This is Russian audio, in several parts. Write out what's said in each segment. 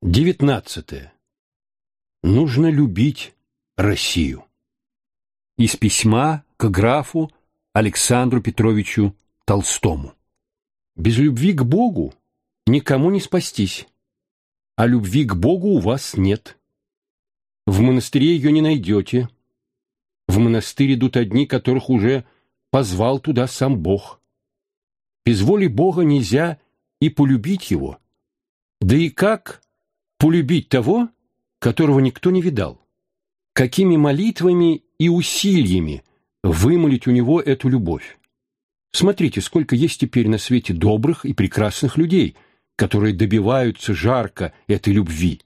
Девятнадцатое. Нужно любить Россию. Из письма к графу Александру Петровичу Толстому. Без любви к Богу никому не спастись, а любви к Богу у вас нет. В монастыре ее не найдете. В монастырь идут одни, которых уже позвал туда сам Бог. Без воли Бога нельзя и полюбить его. Да и как полюбить того, которого никто не видал? Какими молитвами и усилиями вымолить у него эту любовь? Смотрите, сколько есть теперь на свете добрых и прекрасных людей, которые добиваются жарко этой любви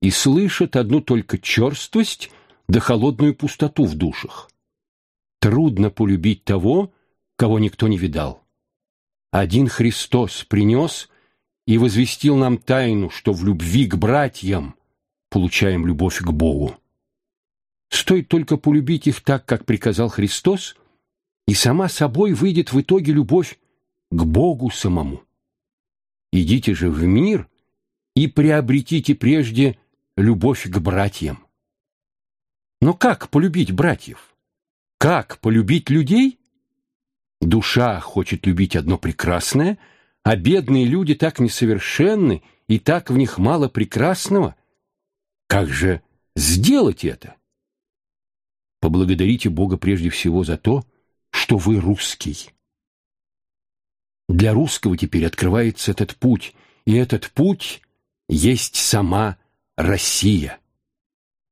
и слышат одну только черствость да холодную пустоту в душах. Трудно полюбить того, кого никто не видал. Один Христос принес и возвестил нам тайну, что в любви к братьям получаем любовь к Богу. Стоит только полюбить их так, как приказал Христос, и сама собой выйдет в итоге любовь к Богу самому. Идите же в мир и приобретите прежде любовь к братьям. Но как полюбить братьев? Как полюбить людей? Душа хочет любить одно прекрасное, а бедные люди так несовершенны и так в них мало прекрасного. Как же сделать это? Поблагодарите Бога прежде всего за то, что вы русский. Для русского теперь открывается этот путь, и этот путь есть сама Россия.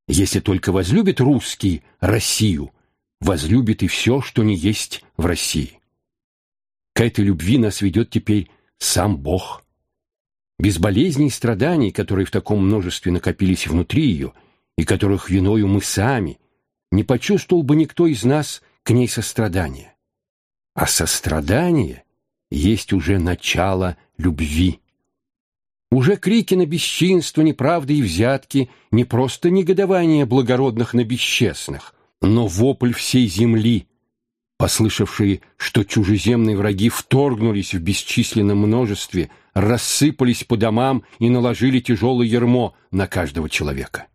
Если только возлюбит русский Россию, возлюбит и все, что не есть в России. К этой любви нас ведет теперь сам Бог. Без болезней и страданий, которые в таком множестве накопились внутри ее, и которых виною мы сами, не почувствовал бы никто из нас к ней сострадания. А сострадание есть уже начало любви. Уже крики на бесчинство, неправды и взятки не просто негодование благородных на бесчестных, но вопль всей земли, послышавшие, что чужеземные враги вторгнулись в бесчисленном множестве, рассыпались по домам и наложили тяжелое ермо на каждого человека.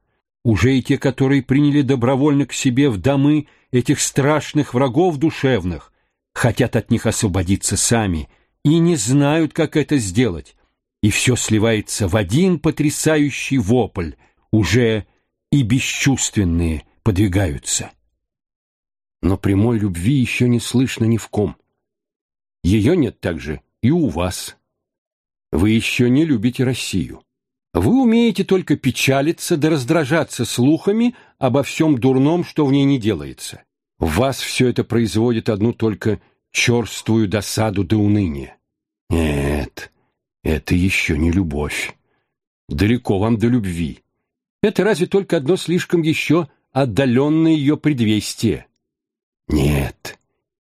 Уже и те, которые приняли добровольно к себе в домы этих страшных врагов душевных, хотят от них освободиться сами и не знают, как это сделать, и все сливается в один потрясающий вопль, уже и бесчувственные подвигаются. Но прямой любви еще не слышно ни в ком. Ее нет также и у вас. Вы еще не любите Россию. Вы умеете только печалиться да раздражаться слухами обо всем дурном, что в ней не делается. В вас все это производит одну только черствую досаду до уныния. Нет, это еще не любовь. Далеко вам до любви. Это разве только одно слишком еще отдаленное ее предвестие. Нет,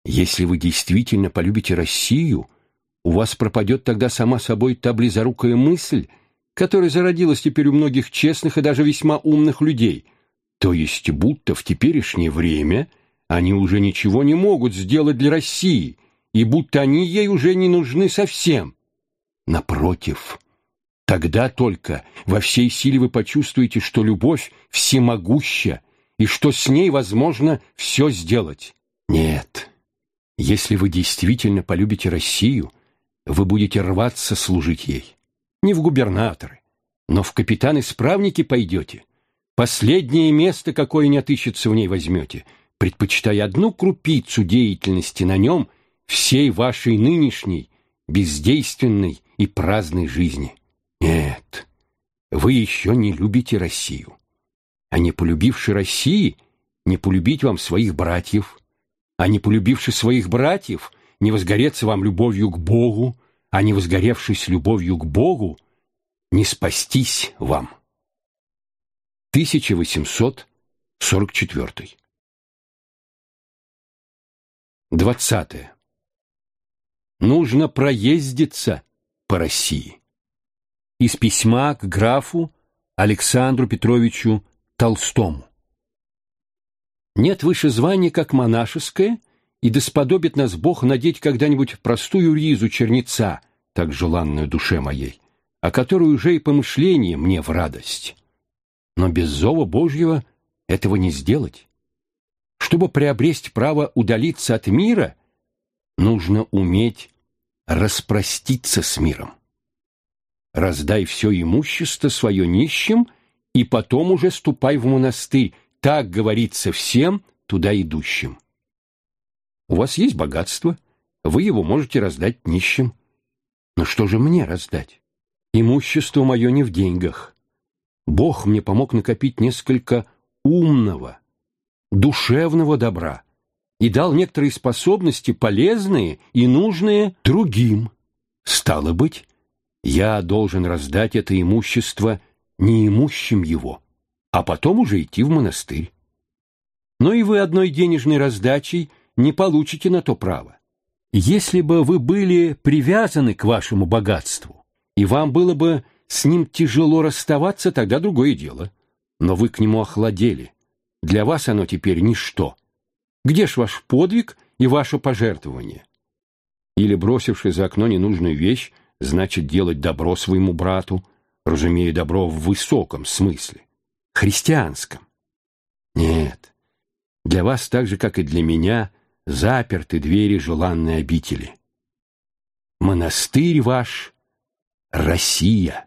если вы действительно полюбите Россию, у вас пропадет тогда сама собой та близорукая мысль, которая зародилась теперь у многих честных и даже весьма умных людей, то есть будто в теперешнее время они уже ничего не могут сделать для России, и будто они ей уже не нужны совсем. Напротив, тогда только во всей силе вы почувствуете, что любовь всемогуща и что с ней возможно все сделать. Нет, если вы действительно полюбите Россию, вы будете рваться служить ей. Не в губернаторы, но в капитаны-справники пойдете. Последнее место, какое не отыщется в ней, возьмете, предпочитая одну крупицу деятельности на нем всей вашей нынешней, бездейственной и праздной жизни. Нет, вы еще не любите Россию. А не полюбивши России, не полюбить вам своих братьев. А не полюбивши своих братьев, не возгореться вам любовью к Богу, а не возгоревшись любовью к Богу, не спастись вам. 1844 20. Нужно проездиться по России. Из письма к графу Александру Петровичу Толстому. Нет выше звания, как монашеское, и да сподобит нас Бог надеть когда-нибудь простую ризу черница, так желанную душе моей, о которой уже и помышление мне в радость. Но без зова Божьего этого не сделать. Чтобы приобрести право удалиться от мира, нужно уметь распроститься с миром. Раздай все имущество свое нищим, и потом уже ступай в монастырь, так говорится всем туда идущим. У вас есть богатство, вы его можете раздать нищим. Но что же мне раздать? Имущество мое не в деньгах. Бог мне помог накопить несколько умного, душевного добра и дал некоторые способности, полезные и нужные другим. Стало быть, я должен раздать это имущество неимущим его, а потом уже идти в монастырь. Но и вы одной денежной раздачей не получите на то право. Если бы вы были привязаны к вашему богатству, и вам было бы с ним тяжело расставаться, тогда другое дело. Но вы к нему охладели. Для вас оно теперь ничто. Где ж ваш подвиг и ваше пожертвование? Или, бросивший за окно ненужную вещь, значит делать добро своему брату, разумея добро в высоком смысле, христианском? Нет, для вас так же, как и для меня, заперты двери желанной обители. Монастырь ваш — Россия.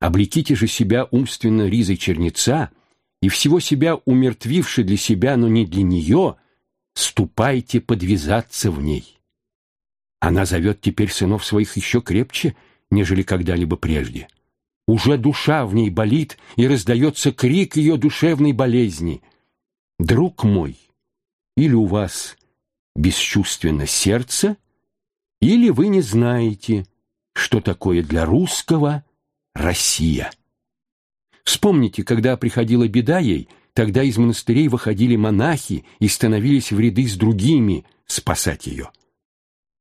Облеките же себя умственно ризой черница и всего себя умертвивши для себя, но не для нее, ступайте подвязаться в ней. Она зовет теперь сынов своих еще крепче, нежели когда-либо прежде. Уже душа в ней болит, и раздается крик ее душевной болезни. Друг мой, или у вас бесчувственно сердце, или вы не знаете, что такое для русского Россия. Вспомните, когда приходила беда ей, тогда из монастырей выходили монахи и становились в ряды с другими спасать ее.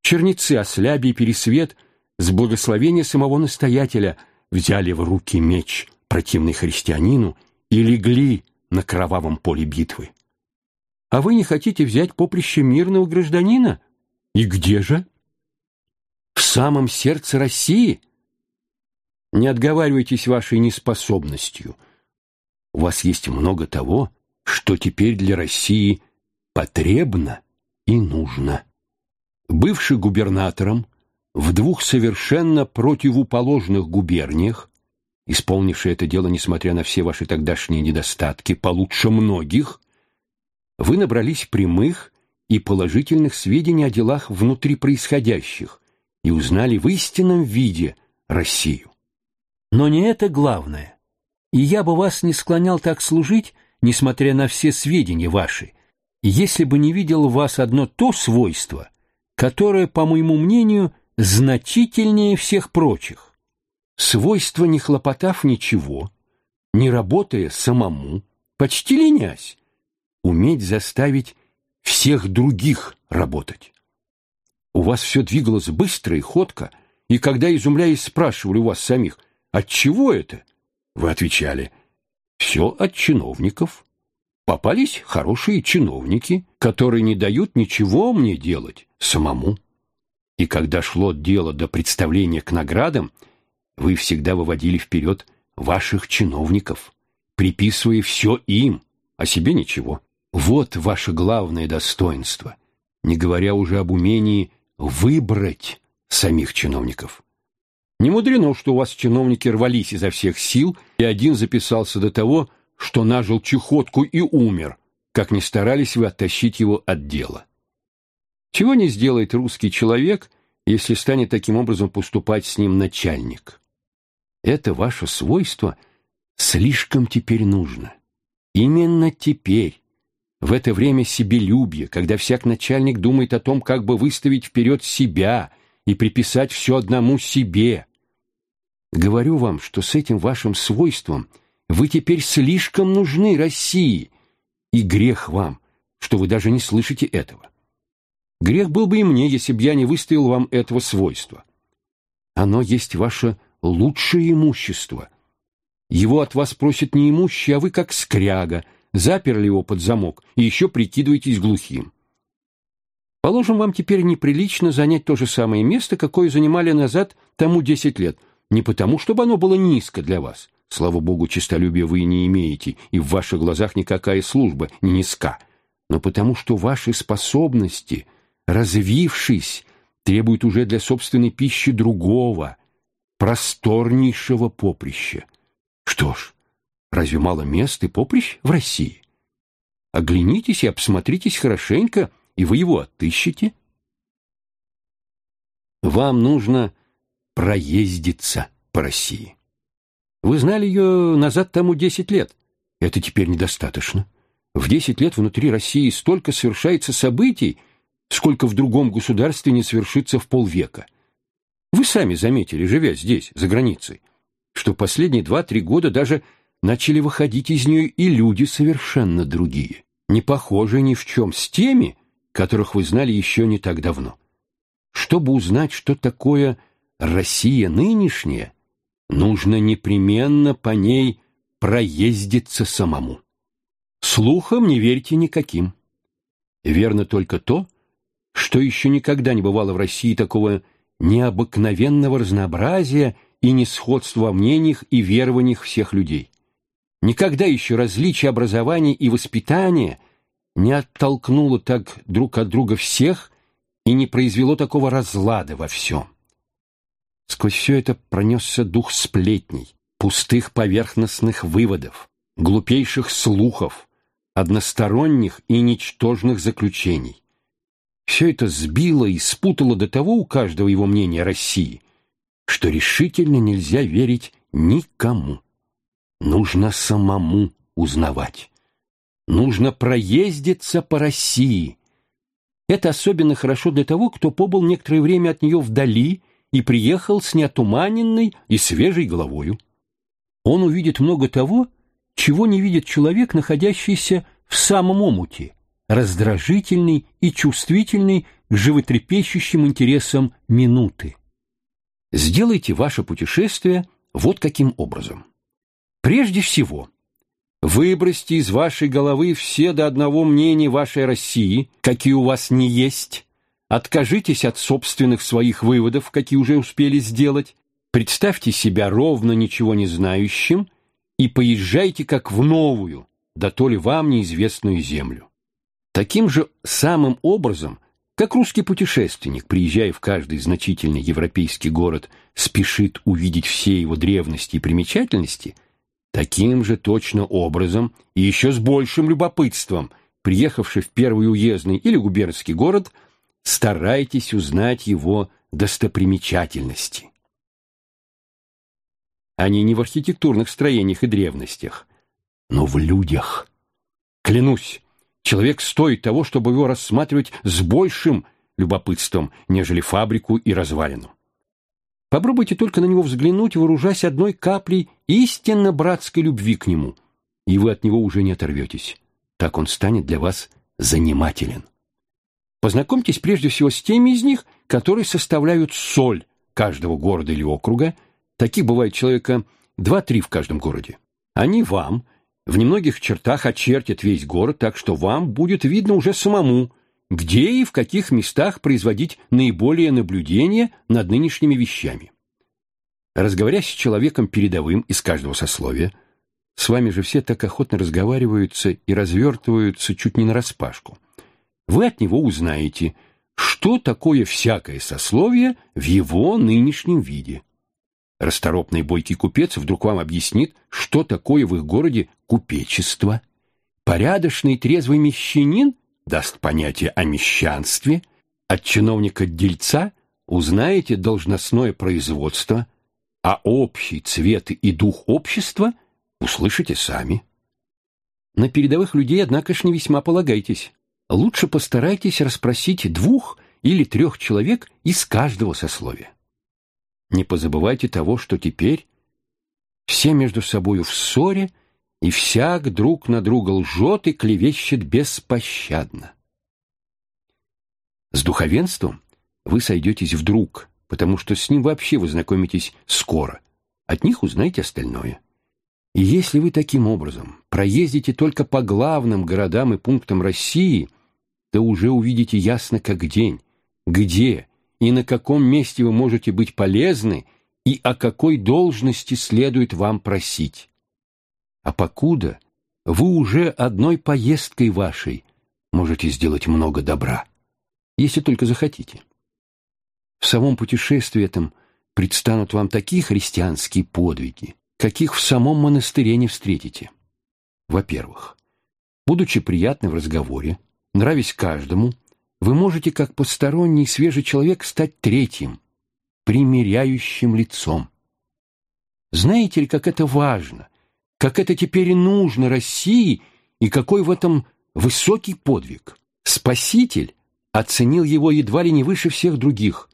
Черницы Ослябий Пересвет с благословения самого настоятеля взяли в руки меч противный христианину и легли на кровавом поле битвы. А вы не хотите взять поприще мирного гражданина? И где же? В самом сердце России? Не отговаривайтесь вашей неспособностью. У вас есть много того, что теперь для России потребно и нужно. Бывший губернатором в двух совершенно противоположных губерниях, исполнивший это дело, несмотря на все ваши тогдашние недостатки, получше многих, вы набрались прямых и положительных сведений о делах внутри происходящих и узнали в истинном виде Россию. Но не это главное. И я бы вас не склонял так служить, несмотря на все сведения ваши, если бы не видел в вас одно то свойство, которое, по моему мнению, значительнее всех прочих. Свойство, не хлопотав ничего, не работая самому, почти ленясь, уметь заставить всех других работать. У вас все двигалось быстро и ходко, и когда, изумляясь, спрашивали у вас самих, от чего это, вы отвечали, все от чиновников. Попались хорошие чиновники, которые не дают ничего мне делать самому. И когда шло дело до представления к наградам, вы всегда выводили вперед ваших чиновников, приписывая все им, а себе ничего. Вот ваше главное достоинство, не говоря уже об умении выбрать самих чиновников. Не мудрено, что у вас чиновники рвались изо всех сил, и один записался до того, что нажил чехотку и умер, как ни старались вы оттащить его от дела. Чего не сделает русский человек, если станет таким образом поступать с ним начальник? Это ваше свойство слишком теперь нужно. Именно теперь, в это время себелюбие, когда всяк начальник думает о том, как бы выставить вперед себя и приписать все одному себе. Говорю вам, что с этим вашим свойством вы теперь слишком нужны России, и грех вам, что вы даже не слышите этого. Грех был бы и мне, если б я не выставил вам этого свойства. Оно есть ваше лучшее имущество. Его от вас просят неимущие, а вы как скряга — заперли его под замок и еще прикидываетесь глухим. Положим, вам теперь неприлично занять то же самое место, какое занимали назад тому десять лет. не потому, чтобы оно было низко для вас. Слава Богу, честолюбия вы не имеете, и в ваших глазах никакая служба не низка. Но потому, что ваши способности, развившись, требуют уже для собственной пищи другого, просторнейшего поприща. Что ж, разве мало мест и поприщ в России? Оглянитесь и обсмотритесь хорошенько, и вы его отыщете. Вам нужно проездиться по России. Вы знали ее назад тому десять лет. Это теперь недостаточно. В десять лет внутри России столько совершается событий, сколько в другом государстве не совершится в полвека. Вы сами заметили, живя здесь, за границей, что последние два-три года даже начали выходить из нее и люди совершенно другие, не похожие ни в чем с теми, которых вы знали еще не так давно. Чтобы узнать, что такое Россия нынешняя, нужно непременно по ней проездиться самому. Слухам не верьте никаким. Верно только то, что еще никогда не бывало в России такого необыкновенного разнообразия и несходства во мнениях и верованиях всех людей. Никогда еще различие образования и воспитания не оттолкнуло так друг от друга всех и не произвело такого разлада во всем. Сквозь все это пронесся дух сплетней, пустых поверхностных выводов, глупейших слухов, односторонних и ничтожных заключений. Все это сбило и спутало до того у каждого его мнения России, что решительно нельзя верить никому. Нужно самому узнавать. Нужно проездиться по России. Это особенно хорошо для того, кто побыл некоторое время от нее вдали и приехал с неотуманенной и свежей головою. Он увидит много того, чего не видит человек, находящийся в самом омуте, раздражительный и чувствительный к животрепещущим интересам минуты. Сделайте ваше путешествие вот каким образом. Прежде всего, выбросьте из вашей головы все до одного мнения вашей России, какие у вас не есть, откажитесь от собственных своих выводов, какие уже успели сделать, представьте себя ровно ничего не знающим и поезжайте как в новую, да то ли вам неизвестную землю. Таким же самым образом, как русский путешественник, приезжая в каждый значительный европейский город, спешит увидеть все его древности и примечательности, таким же точно образом и еще с большим любопытством, приехавший в первый уездный или губернский город, старайтесь узнать его достопримечательности. Они не в архитектурных строениях и древностях, но в людях. Клянусь, Человек стоит того, чтобы его рассматривать с большим любопытством, нежели фабрику и развалину. Попробуйте только на него взглянуть, вооружаясь одной каплей истинно братской любви к нему, и вы от него уже не оторветесь. Так он станет для вас занимателен. Познакомьтесь прежде всего с теми из них, которые составляют соль каждого города или округа. Таких бывает человека два-три в каждом городе. Они вам, в немногих чертах очертит весь город, так что вам будет видно уже самому, где и в каких местах производить наиболее наблюдения над нынешними вещами. Разговорясь с человеком передовым из каждого сословия, с вами же все так охотно разговариваются и развертываются чуть не нараспашку. Вы от него узнаете, что такое всякое сословие в его нынешнем виде. Расторопный бойкий купец вдруг вам объяснит, что такое в их городе купечество. Порядочный трезвый мещанин даст понятие о мещанстве. От чиновника-дельца узнаете должностное производство, а общий цвет и дух общества услышите сами. На передовых людей, однако ж, не весьма полагайтесь. Лучше постарайтесь расспросить двух или трех человек из каждого сословия. Не позабывайте того, что теперь все между собою в ссоре, и всяк друг на друга лжет и клевещет беспощадно. С духовенством вы сойдетесь вдруг, потому что с ним вообще вы знакомитесь скоро. От них узнаете остальное. И если вы таким образом проездите только по главным городам и пунктам России, то уже увидите ясно как день, где и на каком месте вы можете быть полезны и о какой должности следует вам просить. А покуда вы уже одной поездкой вашей можете сделать много добра, если только захотите. В самом путешествии этом предстанут вам такие христианские подвиги, каких в самом монастыре не встретите. Во-первых, будучи приятны в разговоре, нравясь каждому, вы можете, как посторонний свежий человек, стать третьим, примиряющим лицом. Знаете ли, как это важно, как это теперь и нужно России и какой в этом высокий подвиг? Спаситель оценил его едва ли не выше всех других.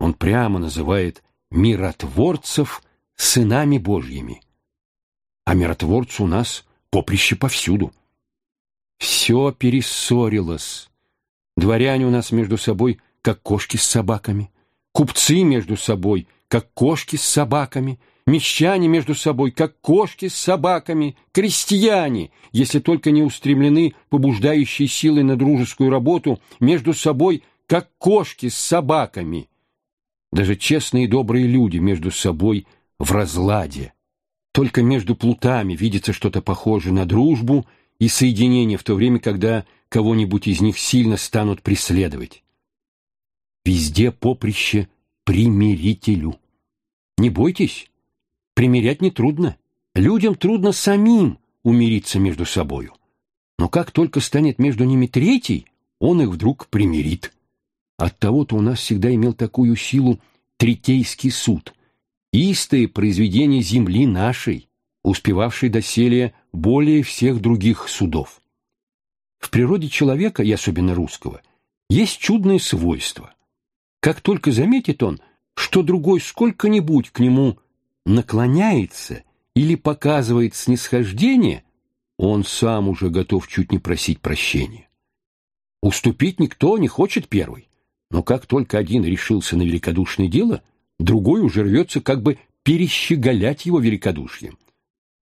Он прямо называет миротворцев сынами Божьими. А миротворцы у нас поприще повсюду. Все перессорилось. Дворяне у нас между собой, как кошки с собаками. Купцы между собой, как кошки с собаками. Мещане между собой, как кошки с собаками. Крестьяне, если только не устремлены побуждающей силой на дружескую работу, между собой, как кошки с собаками. Даже честные и добрые люди между собой в разладе. Только между плутами видится что-то похожее на дружбу и соединение в то время, когда кого-нибудь из них сильно станут преследовать. Везде поприще примирителю. Не бойтесь, примирять нетрудно. Людям трудно самим умириться между собою. Но как только станет между ними третий, он их вдруг примирит. Оттого-то у нас всегда имел такую силу Третейский суд, истое произведение земли нашей, успевавшей доселе более всех других судов. В природе человека, и особенно русского, есть чудное свойство. Как только заметит он, что другой сколько-нибудь к нему наклоняется или показывает снисхождение, он сам уже готов чуть не просить прощения. Уступить никто не хочет первый, но как только один решился на великодушное дело, другой уже рвется как бы перещеголять его великодушием.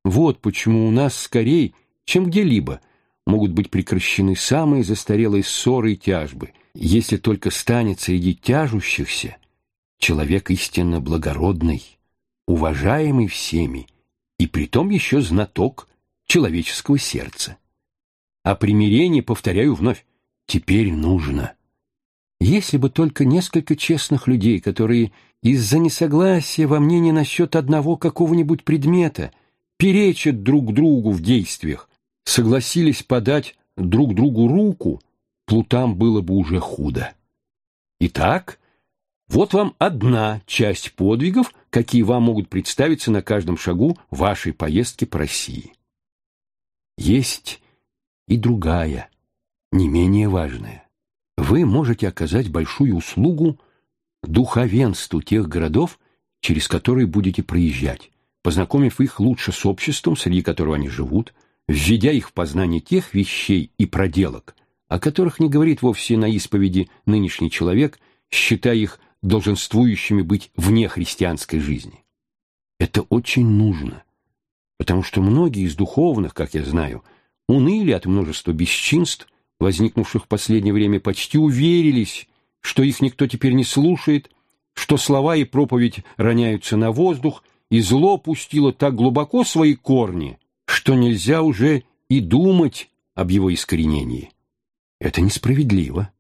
Вот почему у нас скорее, чем где-либо, могут быть прекращены самые застарелые ссоры и тяжбы, если только станет среди тяжущихся человек истинно благородный, уважаемый всеми, и притом еще знаток человеческого сердца. А примирение, повторяю вновь, теперь нужно. Если бы только несколько честных людей, которые из-за несогласия во мнении насчет одного какого-нибудь предмета перечат друг другу в действиях, согласились подать друг другу руку, плутам было бы уже худо. Итак, вот вам одна часть подвигов, какие вам могут представиться на каждом шагу вашей поездки по России. Есть и другая, не менее важная. Вы можете оказать большую услугу духовенству тех городов, через которые будете проезжать, познакомив их лучше с обществом, среди которого они живут, введя их в познание тех вещей и проделок, о которых не говорит вовсе на исповеди нынешний человек, считая их долженствующими быть вне христианской жизни. Это очень нужно, потому что многие из духовных, как я знаю, уныли от множества бесчинств, возникнувших в последнее время, почти уверились, что их никто теперь не слушает, что слова и проповедь роняются на воздух, и зло пустило так глубоко свои корни, что нельзя уже и думать об его искоренении. Это несправедливо.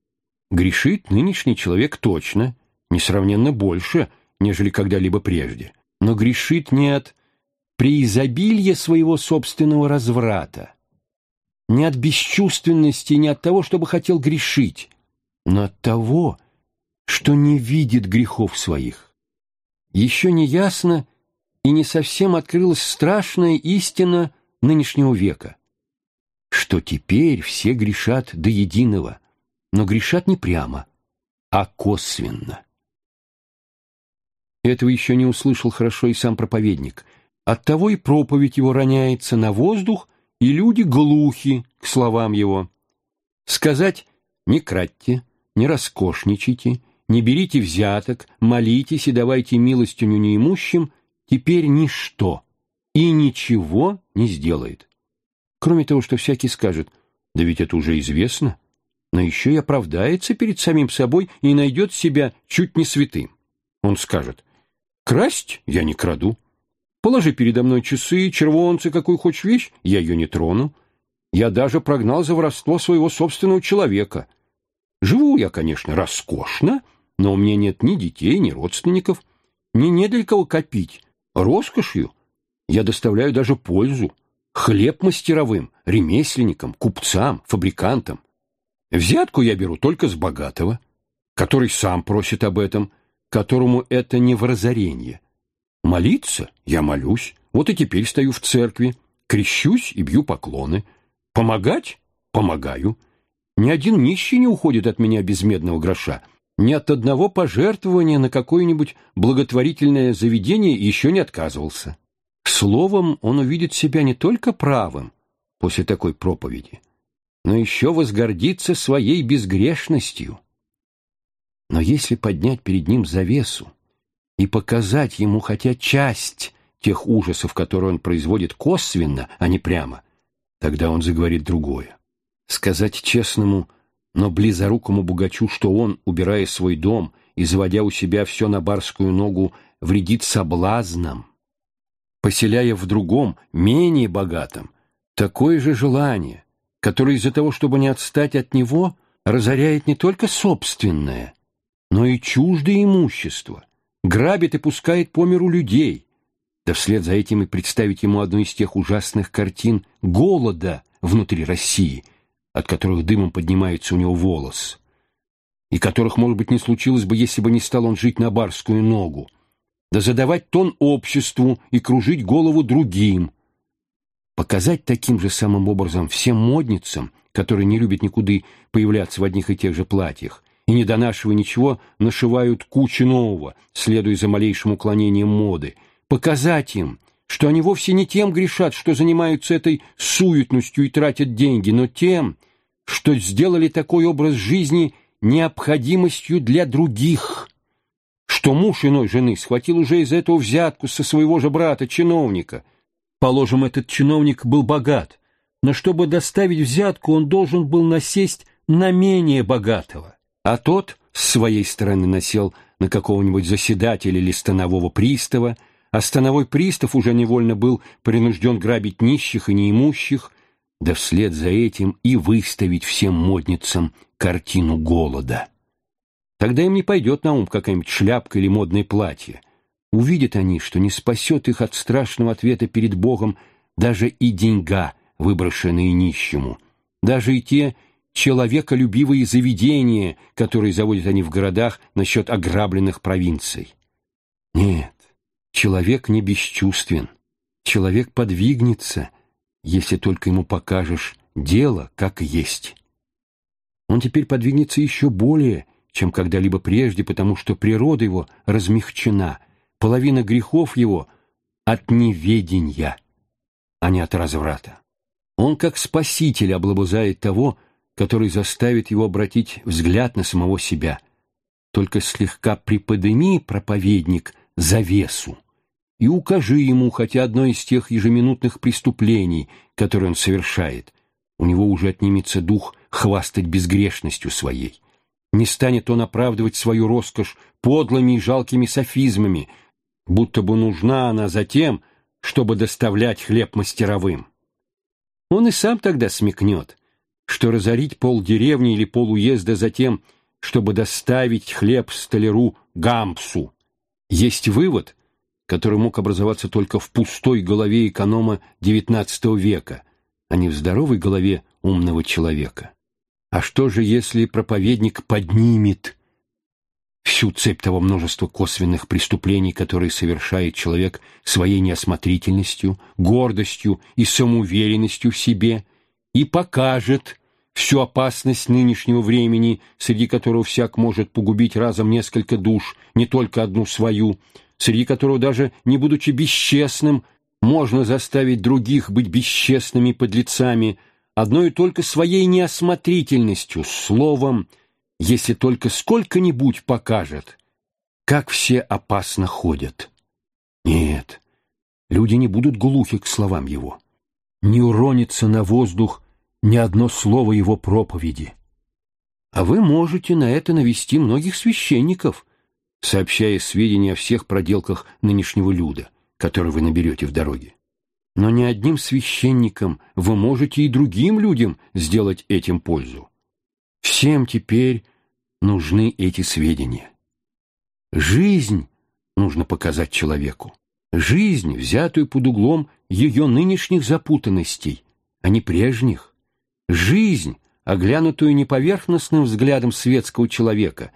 Грешит нынешний человек точно, несравненно больше, нежели когда-либо прежде. Но грешит не от преизобилия своего собственного разврата, не от бесчувственности, не от того, чтобы хотел грешить, но от того, что не видит грехов своих. Еще не ясно и не совсем открылась страшная истина нынешнего века, что теперь все грешат до единого, но грешат не прямо, а косвенно. Этого еще не услышал хорошо и сам проповедник. Оттого и проповедь его роняется на воздух, и люди глухи к словам его. Сказать «не кратьте», «не роскошничайте», «не берите взяток», «молитесь и давайте милостыню неимущим» теперь ничто и ничего не сделает. Кроме того, что всякий скажет «да ведь это уже известно», но еще и оправдается перед самим собой и найдет себя чуть не святым. Он скажет Красть я не краду. Положи передо мной часы, червонцы, какую хочешь вещь, я ее не трону. Я даже прогнал за воровство своего собственного человека. Живу я, конечно, роскошно, но у меня нет ни детей, ни родственников, ни не для кого копить. Роскошью я доставляю даже пользу. Хлеб мастеровым, ремесленникам, купцам, фабрикантам. Взятку я беру только с богатого, который сам просит об этом, которому это не в разоренье. Молиться я молюсь, вот и теперь стою в церкви, крещусь и бью поклоны. Помогать помогаю. Ни один нищий не уходит от меня без медного гроша. Ни от одного пожертвования на какое-нибудь благотворительное заведение еще не отказывался. Словом, он увидит себя не только правым после такой проповеди, но еще возгордится своей безгрешностью. Но если поднять перед ним завесу и показать ему хотя часть тех ужасов, которые он производит косвенно, а не прямо, тогда он заговорит другое. Сказать честному, но близорукому богачу, что он, убирая свой дом и заводя у себя все на барскую ногу, вредит соблазнам, поселяя в другом, менее богатом, такое же желание, которое из-за того, чтобы не отстать от него, разоряет не только собственное, но и чуждое имущество, грабит и пускает по миру людей, да вслед за этим и представить ему одну из тех ужасных картин голода внутри России, от которых дымом поднимается у него волос, и которых, может быть, не случилось бы, если бы не стал он жить на барскую ногу, да задавать тон обществу и кружить голову другим. Показать таким же самым образом всем модницам, которые не любят никуда появляться в одних и тех же платьях, и, не донашивая ничего, нашивают кучу нового, следуя за малейшим уклонением моды, показать им, что они вовсе не тем грешат, что занимаются этой суетностью и тратят деньги, но тем, что сделали такой образ жизни необходимостью для других, что муж иной жены схватил уже из этого взятку со своего же брата-чиновника. Положим, этот чиновник был богат, но чтобы доставить взятку, он должен был насесть на менее богатого, а тот с своей стороны насел на какого-нибудь заседателя или станового пристава, а становой пристав уже невольно был принужден грабить нищих и неимущих, да вслед за этим и выставить всем модницам картину голода. Тогда им не пойдет на ум какая-нибудь шляпка или модное платье. Увидят они, что не спасет их от страшного ответа перед Богом даже и деньга, выброшенные нищему, даже и те человеколюбивые заведения, которые заводят они в городах насчет ограбленных провинций. Нет, человек не бесчувствен, человек подвигнется, если только ему покажешь дело как есть. Он теперь подвигнется еще более, чем когда-либо прежде, потому что природа его размягчена, половина грехов его от неведения, а не от разврата. Он как спаситель облобызает того, который заставит его обратить взгляд на самого себя. Только слегка приподними, проповедник, завесу, и укажи ему хотя одно из тех ежеминутных преступлений, которые он совершает. У него уже отнимется дух хвастать безгрешностью своей. Не станет он оправдывать свою роскошь подлыми и жалкими софизмами, будто бы нужна она за тем, чтобы доставлять хлеб мастеровым. Он и сам тогда смекнет, что разорить полдеревни или полуезда за тем, чтобы доставить хлеб столяру Гампсу, есть вывод, который мог образоваться только в пустой голове эконома XIX века, а не в здоровой голове умного человека. А что же, если проповедник поднимет всю цепь того множества косвенных преступлений, которые совершает человек своей неосмотрительностью, гордостью и самоуверенностью в себе, и покажет всю опасность нынешнего времени, среди которого всяк может погубить разом несколько душ, не только одну свою, среди которого даже, не будучи бесчестным, можно заставить других быть бесчестными подлецами – одной только своей неосмотрительностью, словом, если только сколько-нибудь покажет, как все опасно ходят. Нет, люди не будут глухи к словам его. Не уронится на воздух ни одно слово его проповеди. А вы можете на это навести многих священников, сообщая сведения о всех проделках нынешнего люда, которые вы наберете в дороге. Но не одним священникам вы можете и другим людям сделать этим пользу. Всем теперь нужны эти сведения. Жизнь нужно показать человеку. Жизнь, взятую под углом ее нынешних запутанностей, а не прежних. Жизнь, оглянутую не поверхностным взглядом светского человека,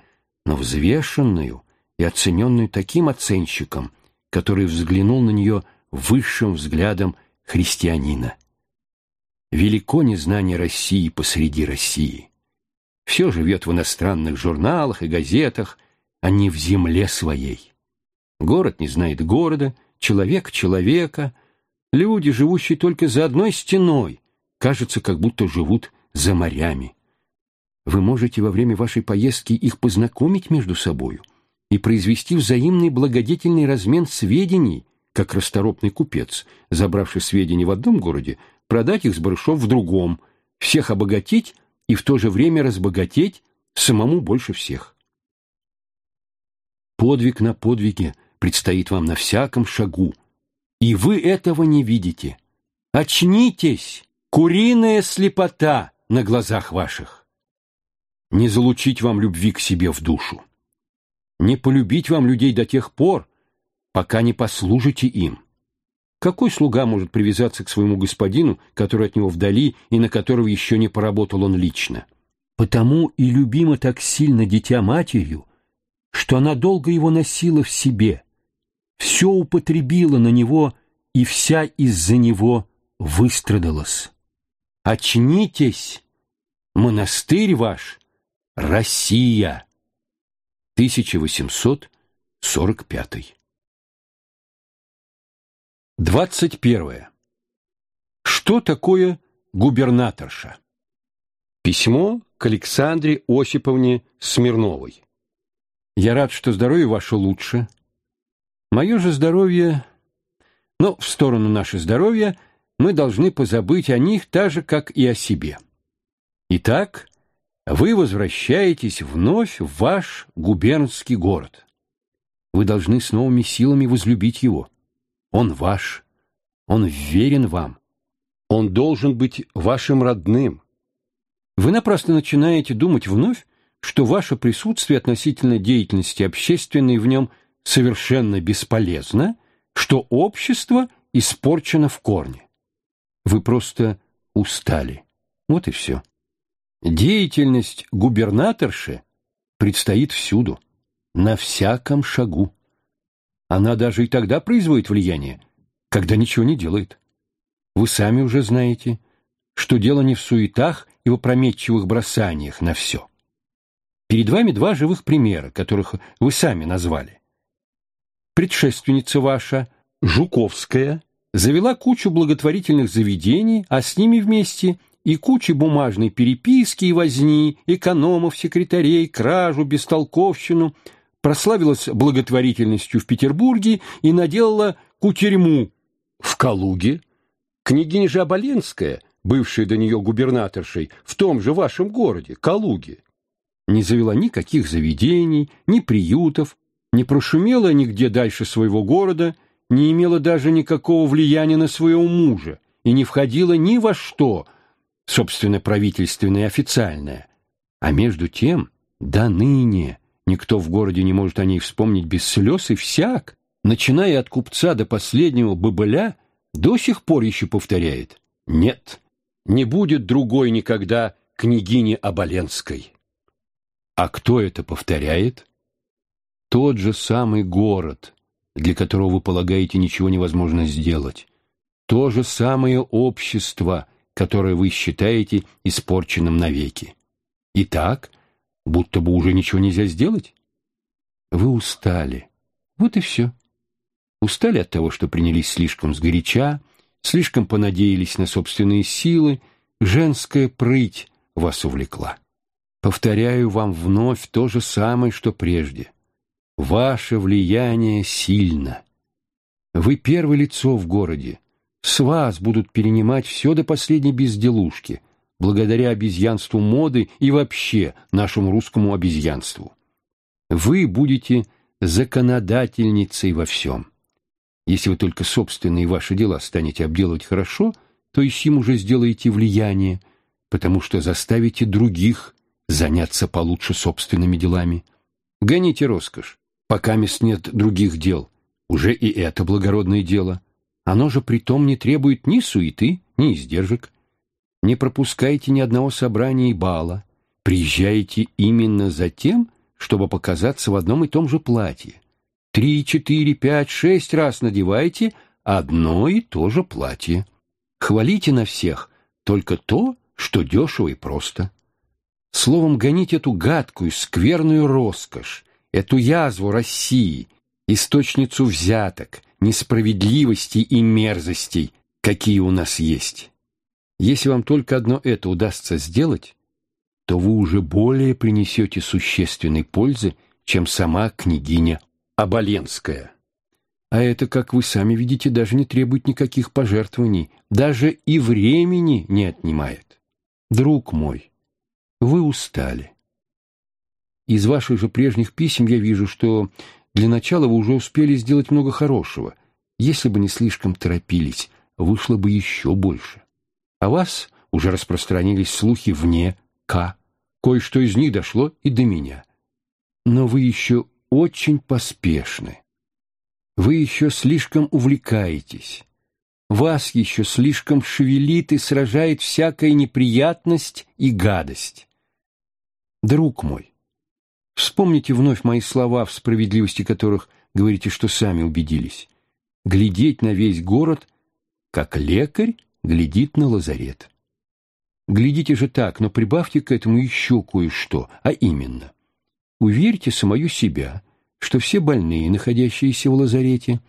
но взвешенную и оцененную таким оценщиком, который взглянул на нее высшим взглядом христианина. Велико незнание России посреди России. Все живет в иностранных журналах и газетах, а не в земле своей. Город не знает города, человек человека. Люди, живущие только за одной стеной, кажется, как будто живут за морями. Вы можете во время вашей поездки их познакомить между собою и произвести взаимный благодетельный размен сведений, как расторопный купец, забравший сведения в одном городе, продать их с барышов в другом, всех обогатить и в то же время разбогатеть самому больше всех. Подвиг на подвиге предстоит вам на всяком шагу, и вы этого не видите. Очнитесь, куриная слепота на глазах ваших. Не залучить вам любви к себе в душу. Не полюбить вам людей до тех пор, пока не послужите им. Какой слуга может привязаться к своему господину, который от него вдали и на которого еще не поработал он лично? Потому и любимо так сильно дитя матерью, что она долго его носила в себе, все употребила на него и вся из-за него выстрадалась. Очнитесь, монастырь ваш, Россия. 1845 21. Что такое губернаторша? Письмо к Александре Осиповне Смирновой. Я рад, что здоровье ваше лучше. Мое же здоровье... Но в сторону наше здоровье мы должны позабыть о них так же, как и о себе. Итак, вы возвращаетесь вновь в ваш губернский город. Вы должны с новыми силами возлюбить его. Он ваш. Он верен вам. Он должен быть вашим родным. Вы напрасно начинаете думать вновь, что ваше присутствие относительно деятельности общественной в нем совершенно бесполезно, что общество испорчено в корне. Вы просто устали. Вот и все. Деятельность губернаторши предстоит всюду, на всяком шагу. Она даже и тогда производит влияние, когда ничего не делает. Вы сами уже знаете, что дело не в суетах и в опрометчивых бросаниях на все. Перед вами два живых примера, которых вы сами назвали. Предшественница ваша, Жуковская, завела кучу благотворительных заведений, а с ними вместе и кучи бумажной переписки и возни, экономов, секретарей, кражу, бестолковщину – прославилась благотворительностью в Петербурге и наделала кутерьму в Калуге. Княгиня же Оболенская, бывшая до нее губернаторшей, в том же вашем городе, Калуге, не завела никаких заведений, ни приютов, не прошумела нигде дальше своего города, не имела даже никакого влияния на своего мужа и не входила ни во что, собственно, правительственное и официальное. А между тем, до ныне Никто в городе не может о ней вспомнить без слез, и всяк, начиная от купца до последнего бобыля, до сих пор еще повторяет «Нет, не будет другой никогда княгини Оболенской». А кто это повторяет? Тот же самый город, для которого вы полагаете ничего невозможно сделать. То же самое общество, которое вы считаете испорченным навеки. Итак, будто бы уже ничего нельзя сделать? Вы устали. Вот и все. Устали от того, что принялись слишком сгоряча, слишком понадеялись на собственные силы, женская прыть вас увлекла. Повторяю вам вновь то же самое, что прежде. Ваше влияние сильно. Вы первое лицо в городе. С вас будут перенимать все до последней безделушки — благодаря обезьянству моды и вообще нашему русскому обезьянству. Вы будете законодательницей во всем. Если вы только собственные ваши дела станете обделывать хорошо, то и сим уже сделаете влияние, потому что заставите других заняться получше собственными делами. Гоните роскошь, пока мест нет других дел. Уже и это благородное дело. Оно же притом не требует ни суеты, ни издержек. Не пропускайте ни одного собрания и бала. Приезжаете именно за тем, чтобы показаться в одном и том же платье. Три, четыре, пять, шесть раз надевайте одно и то же платье. Хвалите на всех только то, что дешево и просто. Словом, гоните эту гадкую, скверную роскошь, эту язву России, источницу взяток, несправедливостей и мерзостей, какие у нас есть. Если вам только одно это удастся сделать, то вы уже более принесете существенной пользы, чем сама княгиня Оболенская. А это, как вы сами видите, даже не требует никаких пожертвований, даже и времени не отнимает. Друг мой, вы устали. Из ваших же прежних писем я вижу, что для начала вы уже успели сделать много хорошего. Если бы не слишком торопились, вышло бы еще больше. О вас уже распространились слухи вне К. Кое-что из них дошло и до меня. Но вы еще очень поспешны. Вы еще слишком увлекаетесь. Вас еще слишком шевелит и сражает всякая неприятность и гадость. Друг мой, вспомните вновь мои слова, в справедливости которых говорите, что сами убедились. Глядеть на весь город, как лекарь глядит на лазарет. Глядите же так, но прибавьте к этому еще кое-что, а именно. Уверьте самую себя, что все больные, находящиеся в лазарете,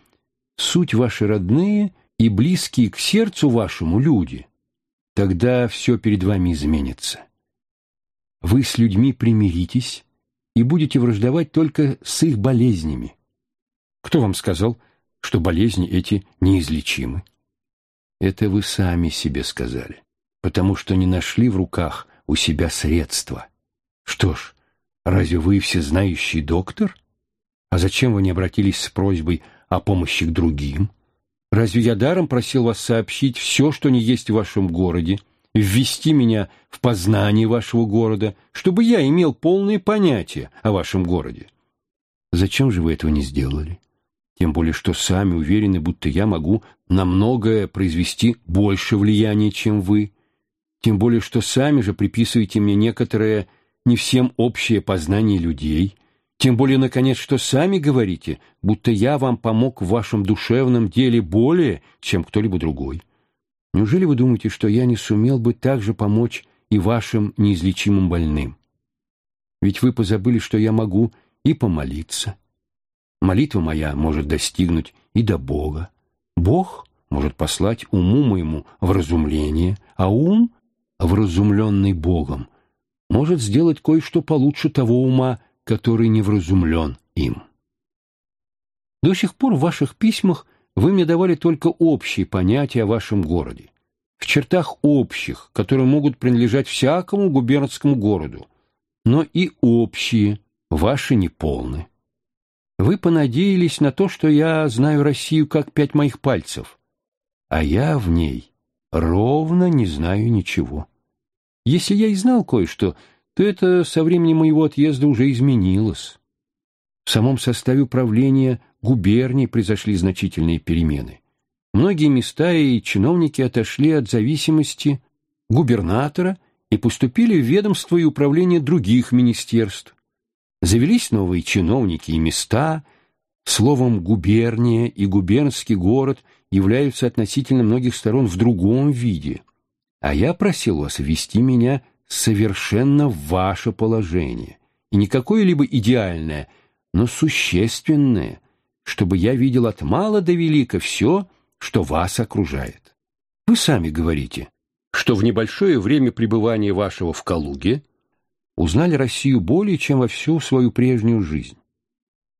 суть ваши родные и близкие к сердцу вашему люди. Тогда все перед вами изменится. Вы с людьми примиритесь и будете враждовать только с их болезнями. Кто вам сказал, что болезни эти неизлечимы? Это вы сами себе сказали, потому что не нашли в руках у себя средства. Что ж, разве вы всезнающий доктор? А зачем вы не обратились с просьбой о помощи к другим? Разве я даром просил вас сообщить все, что не есть в вашем городе, ввести меня в познание вашего города, чтобы я имел полное понятие о вашем городе? Зачем же вы этого не сделали? Тем более, что сами уверены, будто я могу на многое произвести больше влияния, чем вы. Тем более, что сами же приписываете мне некоторое не всем общее познание людей — тем более, наконец, что сами говорите, будто я вам помог в вашем душевном деле более, чем кто-либо другой. Неужели вы думаете, что я не сумел бы также помочь и вашим неизлечимым больным? Ведь вы позабыли, что я могу и помолиться. Молитва моя может достигнуть и до Бога. Бог может послать уму моему вразумление, а ум, вразумленный Богом, может сделать кое-что получше того ума, который не вразумлен им. До сих пор в ваших письмах вы мне давали только общие понятия о вашем городе, в чертах общих, которые могут принадлежать всякому губернскому городу, но и общие, ваши неполны. Вы понадеялись на то, что я знаю Россию как пять моих пальцев, а я в ней ровно не знаю ничего. Если я и знал кое-что, то это со времени моего отъезда уже изменилось. В самом составе управления губернии произошли значительные перемены. Многие места и чиновники отошли от зависимости губернатора и поступили в ведомство и управление других министерств. Завелись новые чиновники и места, словом, губерния и губернский город являются относительно многих сторон в другом виде. А я просил вас ввести меня совершенно ваше положение, и не какое-либо идеальное, но существенное, чтобы я видел от мала до велика все, что вас окружает. Вы сами говорите, что в небольшое время пребывания вашего в Калуге узнали Россию более, чем во всю свою прежнюю жизнь.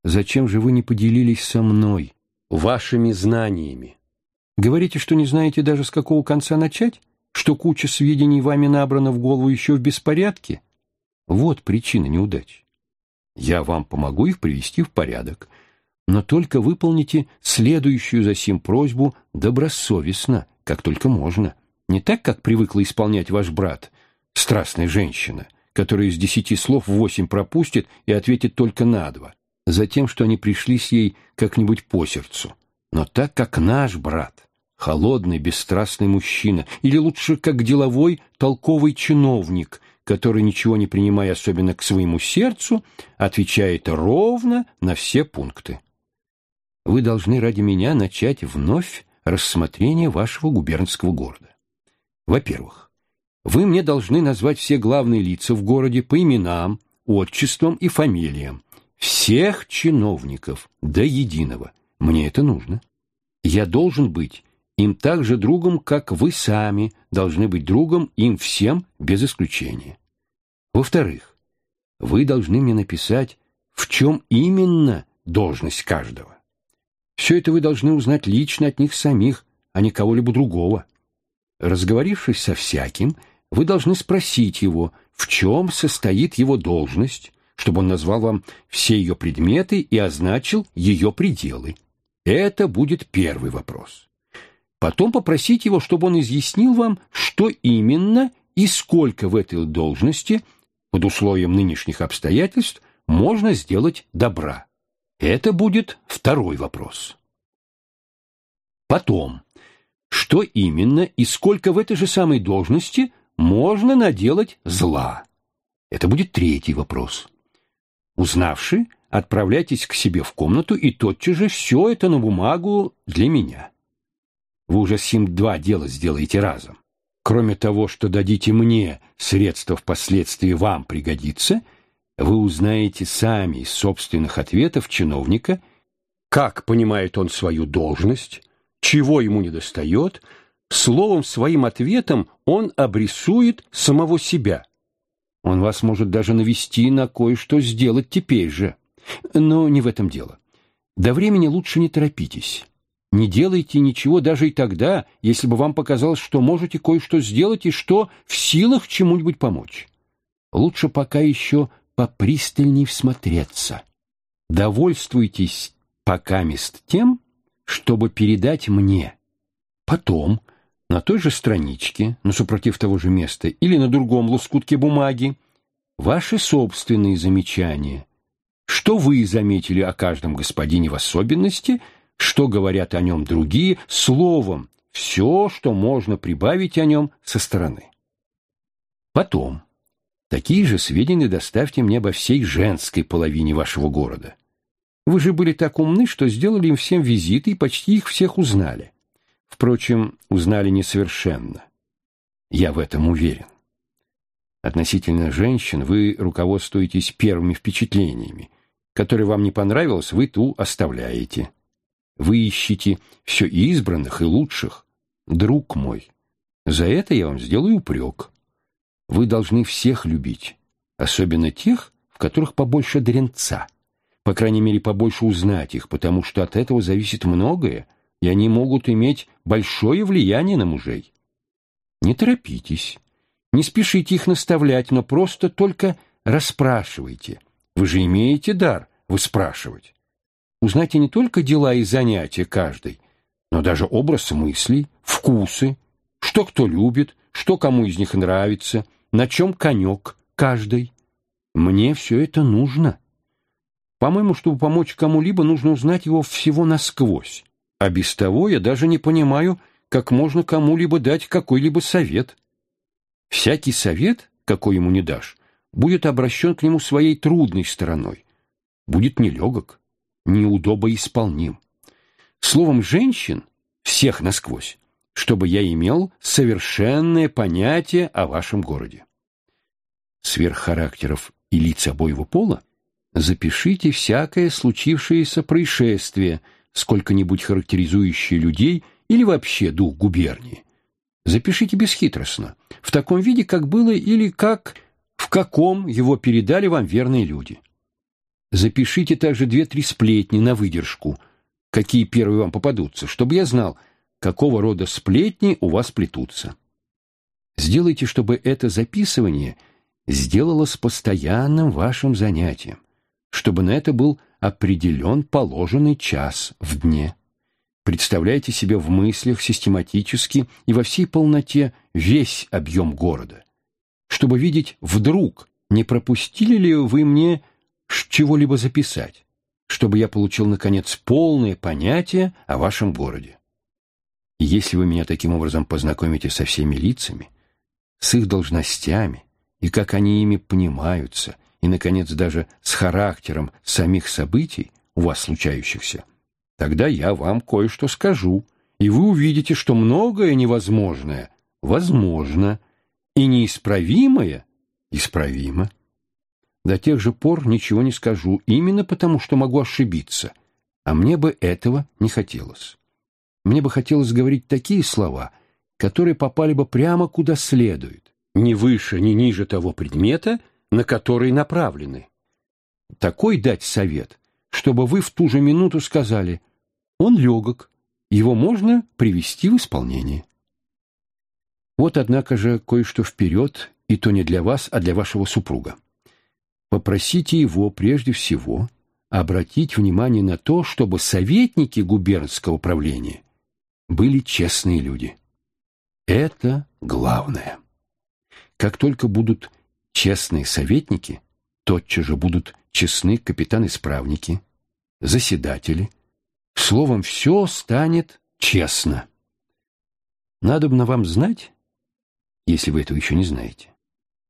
Зачем же вы не поделились со мной вашими знаниями? Говорите, что не знаете даже с какого конца начать? что куча сведений вами набрана в голову еще в беспорядке? Вот причина неудач. Я вам помогу их привести в порядок. Но только выполните следующую за сим просьбу добросовестно, как только можно. Не так, как привыкла исполнять ваш брат, страстная женщина, которая из десяти слов восемь пропустит и ответит только на два, за тем, что они пришлись ей как-нибудь по сердцу. Но так, как наш брат, холодный, бесстрастный мужчина, или лучше, как деловой, толковый чиновник, который, ничего не принимая особенно к своему сердцу, отвечает ровно на все пункты. Вы должны ради меня начать вновь рассмотрение вашего губернского города. Во-первых, вы мне должны назвать все главные лица в городе по именам, отчествам и фамилиям, всех чиновников до единого. Мне это нужно. Я должен быть им так же другом, как вы сами должны быть другом им всем без исключения. Во-вторых, вы должны мне написать, в чем именно должность каждого. Все это вы должны узнать лично от них самих, а не кого-либо другого. Разговорившись со всяким, вы должны спросить его, в чем состоит его должность, чтобы он назвал вам все ее предметы и означил ее пределы. Это будет первый вопрос. Потом попросить его, чтобы он изъяснил вам, что именно и сколько в этой должности, под условием нынешних обстоятельств, можно сделать добра. Это будет второй вопрос. Потом, что именно и сколько в этой же самой должности можно наделать зла. Это будет третий вопрос. Узнавши, отправляйтесь к себе в комнату и тотчас же все это на бумагу для меня. Вы уже сим два дела сделаете разом. Кроме того, что дадите мне средства впоследствии вам пригодится, вы узнаете сами из собственных ответов чиновника, как понимает он свою должность, чего ему недостает, словом, своим ответом он обрисует самого себя. Он вас может даже навести на кое-что сделать теперь же. Но не в этом дело. До времени лучше не торопитесь. Не делайте ничего даже и тогда, если бы вам показалось, что можете кое-что сделать и что в силах чему-нибудь помочь. Лучше пока еще попристальней всмотреться. Довольствуйтесь пока мест тем, чтобы передать мне. Потом на той же страничке, но супротив того же места, или на другом лоскутке бумаги, ваши собственные замечания. Что вы заметили о каждом господине в особенности, что говорят о нем другие, словом, все, что можно прибавить о нем со стороны. Потом, такие же сведения доставьте мне обо всей женской половине вашего города. Вы же были так умны, что сделали им всем визиты и почти их всех узнали. Впрочем, узнали несовершенно. Я в этом уверен. Относительно женщин вы руководствуетесь первыми впечатлениями. Который вам не понравилось, вы ту оставляете. Вы ищете все избранных и лучших. Друг мой, за это я вам сделаю упрек. Вы должны всех любить, особенно тех, в которых побольше дренца по крайней мере, побольше узнать их, потому что от этого зависит многое, и они могут иметь большое влияние на мужей. Не торопитесь, не спешите их наставлять, но просто только расспрашивайте. Вы же имеете дар выспрашивать. Узнайте не только дела и занятия каждой, но даже образ мыслей, вкусы, что кто любит, что кому из них нравится, на чем конек каждый. Мне все это нужно. По-моему, чтобы помочь кому-либо, нужно узнать его всего насквозь. А без того я даже не понимаю, как можно кому-либо дать какой-либо совет. Всякий совет, какой ему не дашь, будет обращен к нему своей трудной стороной, будет нелегок, неудобоисполним. Словом, женщин, всех насквозь, чтобы я имел совершенное понятие о вашем городе. Сверх характеров и лиц обоего пола запишите всякое случившееся происшествие, сколько-нибудь характеризующее людей или вообще дух губернии. Запишите бесхитростно, в таком виде, как было или как, в каком его передали вам верные люди. Запишите также две-три сплетни на выдержку, какие первые вам попадутся, чтобы я знал, какого рода сплетни у вас плетутся. Сделайте, чтобы это записывание сделалось постоянным вашим занятием чтобы на это был определен положенный час в дне. Представляйте себе в мыслях систематически и во всей полноте весь объем города, чтобы видеть вдруг, не пропустили ли вы мне чего-либо записать, чтобы я получил, наконец, полное понятие о вашем городе. Если вы меня таким образом познакомите со всеми лицами, с их должностями, и как они ими понимаются, и, наконец, даже с характером самих событий, у вас случающихся, тогда я вам кое-что скажу, и вы увидите, что многое невозможное возможно, и неисправимое исправимо. До тех же пор ничего не скажу, именно потому, что могу ошибиться, а мне бы этого не хотелось. Мне бы хотелось говорить такие слова, которые попали бы прямо куда следует, ни выше, ни ниже того предмета, на который направлены. Такой дать совет, чтобы вы в ту же минуту сказали «он легок, его можно привести в исполнение». Вот, однако же, кое-что вперед, и то не для вас, а для вашего супруга. Попросите его прежде всего обратить внимание на то, чтобы советники губернского правления были честные люди. Это главное. Как только будут честные советники, тотчас же будут честны капитаны-справники, заседатели. Словом, все станет честно. Надобно вам знать, если вы этого еще не знаете,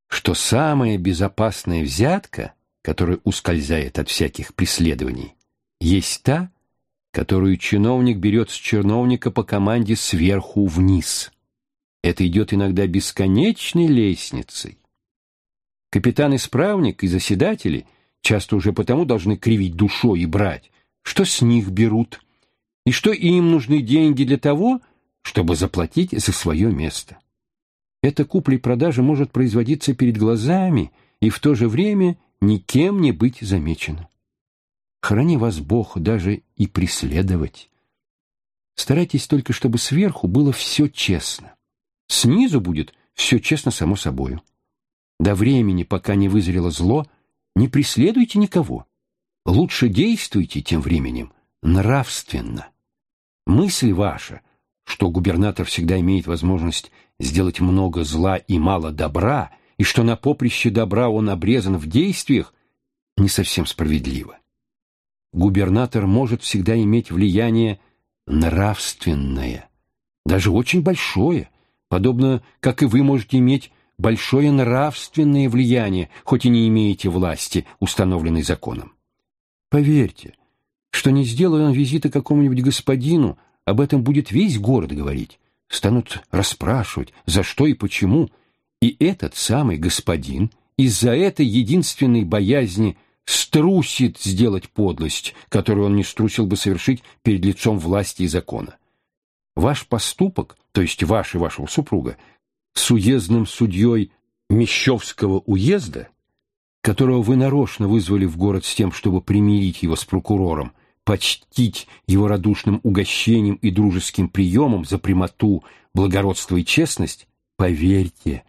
что самая безопасная взятка, которая ускользает от всяких преследований, есть та, которую чиновник берет с чиновника по команде сверху вниз. Это идет иногда бесконечной лестницей. Капитан-исправник и заседатели часто уже потому должны кривить душой и брать, что с них берут, и что им нужны деньги для того, чтобы заплатить за свое место. Эта купля-продажа может производиться перед глазами и в то же время никем не быть замечена. Храни вас Бог даже и преследовать. Старайтесь только, чтобы сверху было все честно. Снизу будет все честно само собою. До времени, пока не вызрело зло, не преследуйте никого. Лучше действуйте тем временем нравственно. Мысль ваша, что губернатор всегда имеет возможность сделать много зла и мало добра, и что на поприще добра он обрезан в действиях, не совсем справедливо. Губернатор может всегда иметь влияние нравственное, даже очень большое, подобно как и вы можете иметь большое нравственное влияние, хоть и не имеете власти, установленной законом. Поверьте, что не сделая он визита какому-нибудь господину, об этом будет весь город говорить, станут расспрашивать, за что и почему, и этот самый господин из-за этой единственной боязни струсит сделать подлость, которую он не струсил бы совершить перед лицом власти и закона. Ваш поступок, то есть ваш и вашего супруга, с уездным судьей Мещовского уезда, которого вы нарочно вызвали в город с тем, чтобы примирить его с прокурором, почтить его радушным угощением и дружеским приемом за прямоту, благородство и честность, поверьте,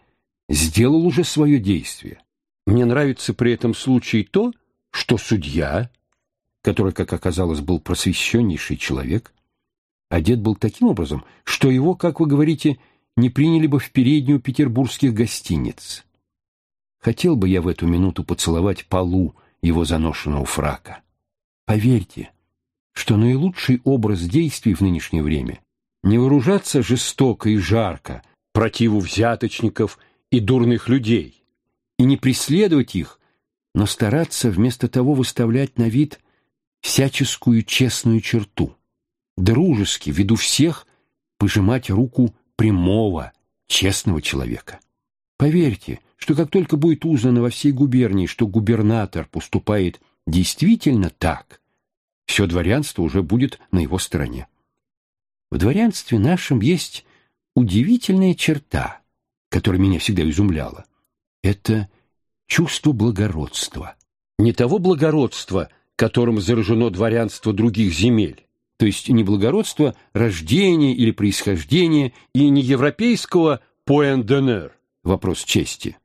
сделал уже свое действие. Мне нравится при этом случае то, что судья, который, как оказалось, был просвещеннейший человек, одет был таким образом, что его, как вы говорите, не приняли бы в переднюю петербургских гостиниц. Хотел бы я в эту минуту поцеловать полу его заношенного фрака. Поверьте, что наилучший образ действий в нынешнее время не вооружаться жестоко и жарко противу взяточников и дурных людей, и не преследовать их, но стараться вместо того выставлять на вид всяческую честную черту, дружески, ввиду всех, пожимать руку прямого, честного человека. Поверьте, что как только будет узнано во всей губернии, что губернатор поступает действительно так, все дворянство уже будет на его стороне. В дворянстве нашем есть удивительная черта, которая меня всегда изумляла. Это чувство благородства. Не того благородства, которым заражено дворянство других земель, то есть не благородство рождения или происхождения, и не европейского point вопрос чести,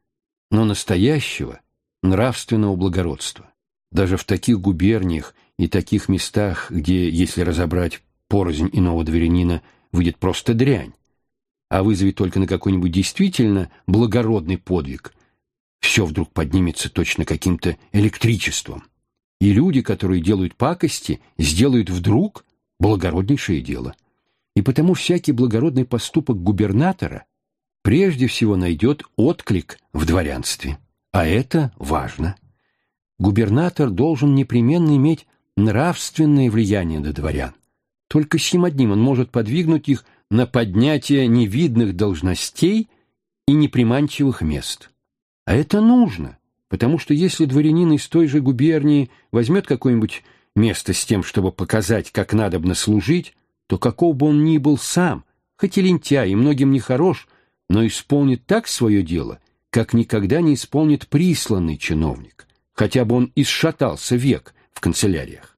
но настоящего нравственного благородства. Даже в таких губерниях и таких местах, где, если разобрать порознь иного дворянина, выйдет просто дрянь, а вызовет только на какой-нибудь действительно благородный подвиг, все вдруг поднимется точно каким-то электричеством. И люди, которые делают пакости, сделают вдруг благороднейшее дело. И потому всякий благородный поступок губернатора прежде всего найдет отклик в дворянстве. А это важно. Губернатор должен непременно иметь нравственное влияние на дворян. Только с ним одним он может подвигнуть их на поднятие невидных должностей и неприманчивых мест. А это нужно, потому что если дворянин из той же губернии возьмет какое-нибудь место с тем, чтобы показать, как надобно служить, то каков бы он ни был сам, хоть и лентяй, и многим не хорош, но исполнит так свое дело, как никогда не исполнит присланный чиновник, хотя бы он исшатался век в канцеляриях.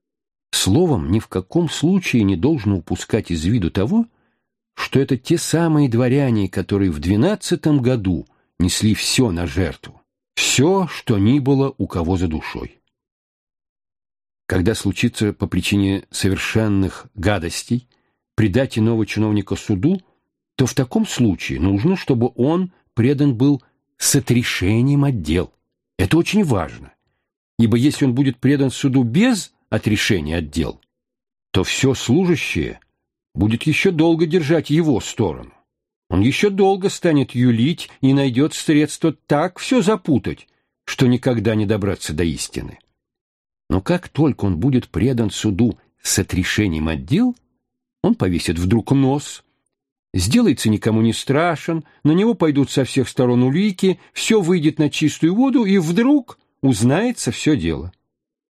Словом, ни в каком случае не должно упускать из виду того, что это те самые дворяне, которые в двенадцатом году несли все на жертву, все, что ни было у кого за душой. Когда случится по причине совершенных гадостей предать иного чиновника суду, то в таком случае нужно, чтобы он предан был с отрешением отдел. Это очень важно, ибо если он будет предан суду без отрешения отдел, то все служащее будет еще долго держать его сторону. Он еще долго станет юлить и найдет средства так все запутать, что никогда не добраться до истины. Но как только он будет предан суду с отрешением отдел, он повесит вдруг нос, сделается никому не страшен, на него пойдут со всех сторон улики, все выйдет на чистую воду, и вдруг узнается все дело.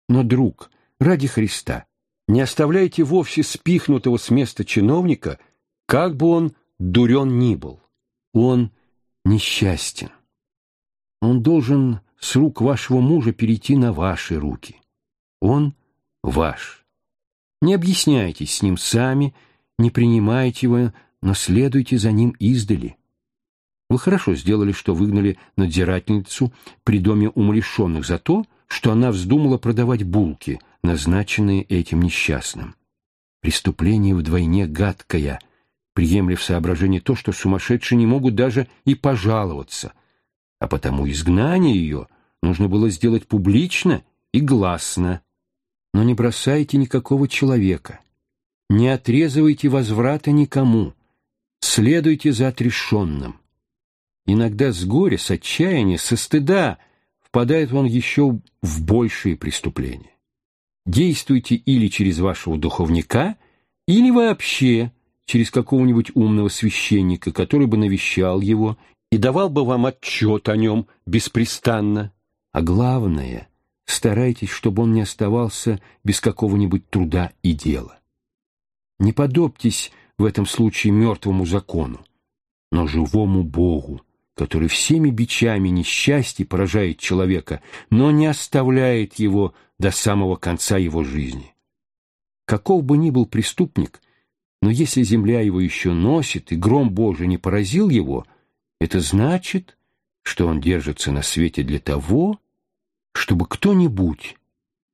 Но, друг, ради Христа, не оставляйте вовсе спихнутого с места чиновника, как бы он дурен ни был. Он несчастен. Он должен с рук вашего мужа перейти на ваши руки. Он ваш. Не объясняйтесь с ним сами, не принимайте его, но следуйте за ним издали. Вы хорошо сделали, что выгнали надзирательницу при доме умалишенных за то, что она вздумала продавать булки, назначенные этим несчастным. Преступление вдвойне гадкое, приемлив соображение то, что сумасшедшие не могут даже и пожаловаться, а потому изгнание ее нужно было сделать публично и гласно. Но не бросайте никакого человека, не отрезывайте возврата никому, следуйте за отрешенным. Иногда с горя, с отчаяния, со стыда впадает он еще в большие преступления. Действуйте или через вашего духовника, или вообще через какого-нибудь умного священника, который бы навещал его и давал бы вам отчет о нем беспрестанно. А главное, старайтесь, чтобы он не оставался без какого-нибудь труда и дела. Не подобьтесь в этом случае мертвому закону, но живому Богу, который всеми бичами несчастья поражает человека, но не оставляет его до самого конца его жизни. Каков бы ни был преступник, но если земля его еще носит, и гром Божий не поразил его, это значит, что он держится на свете для того, чтобы кто-нибудь,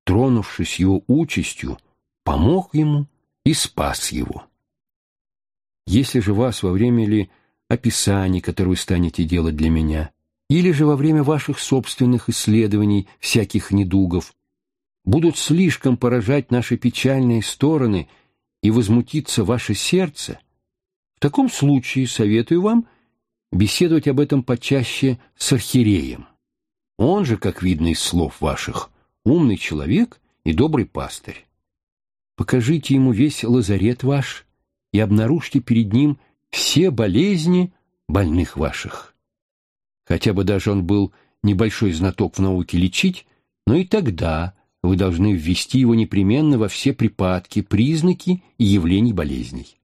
тронувшись его участью, помог ему и спас его. Если же вас во время ли описаний, которые вы станете делать для меня, или же во время ваших собственных исследований всяких недугов, будут слишком поражать наши печальные стороны и возмутиться ваше сердце, в таком случае советую вам беседовать об этом почаще с архиереем. Он же, как видно из слов ваших, умный человек и добрый пастырь. Покажите ему весь лазарет ваш и обнаружьте перед ним все болезни больных ваших. Хотя бы даже он был небольшой знаток в науке лечить, но и тогда вы должны ввести его непременно во все припадки, признаки и явлений болезней.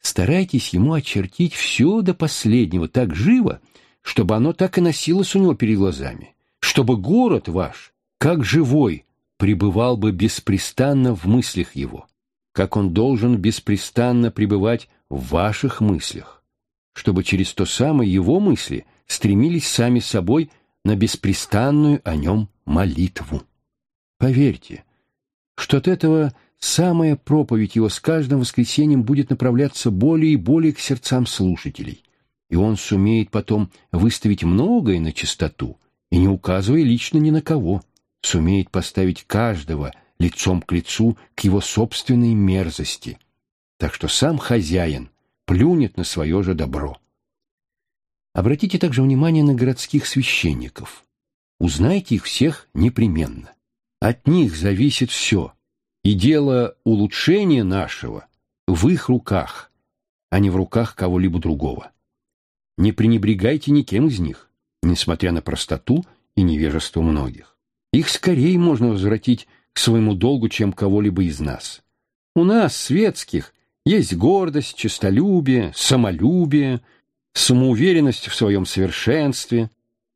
Старайтесь ему очертить все до последнего так живо, чтобы оно так и носилось у него перед глазами, чтобы город ваш, как живой, пребывал бы беспрестанно в мыслях его, как он должен беспрестанно пребывать в ваших мыслях, чтобы через то самое его мысли стремились сами собой на беспрестанную о нем молитву. Поверьте, что от этого самая проповедь его с каждым воскресеньем будет направляться более и более к сердцам слушателей, и он сумеет потом выставить многое на чистоту, и не указывая лично ни на кого, сумеет поставить каждого лицом к лицу к его собственной мерзости. Так что сам хозяин плюнет на свое же добро. Обратите также внимание на городских священников. Узнайте их всех непременно. От них зависит все, и дело улучшения нашего в их руках, а не в руках кого-либо другого. Не пренебрегайте никем из них, несмотря на простоту и невежество многих. Их скорее можно возвратить к своему долгу, чем кого-либо из нас. У нас, светских, есть гордость, честолюбие, самолюбие, самоуверенность в своем совершенстве,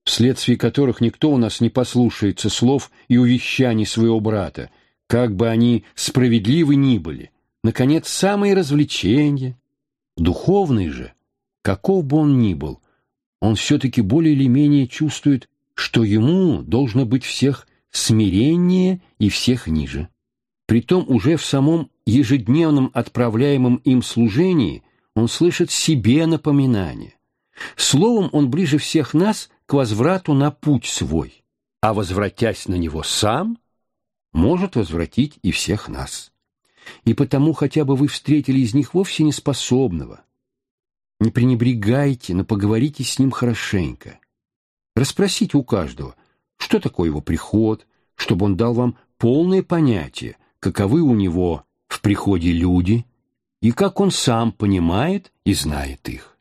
вследствие которых никто у нас не послушается слов и увещаний своего брата, как бы они справедливы ни были. Наконец, самые развлечения. Духовный же, каков бы он ни был, он все-таки более или менее чувствует, что ему должно быть всех смирение и всех ниже. Притом уже в самом ежедневном отправляемом им служении он слышит себе напоминание. Словом, он ближе всех нас к возврату на путь свой, а возвратясь на него сам, может возвратить и всех нас. И потому хотя бы вы встретили из них вовсе неспособного. Не пренебрегайте, но поговорите с ним хорошенько. Расспросите у каждого, что такое его приход, чтобы он дал вам полное понятие, каковы у него в приходе люди и как он сам понимает и знает их.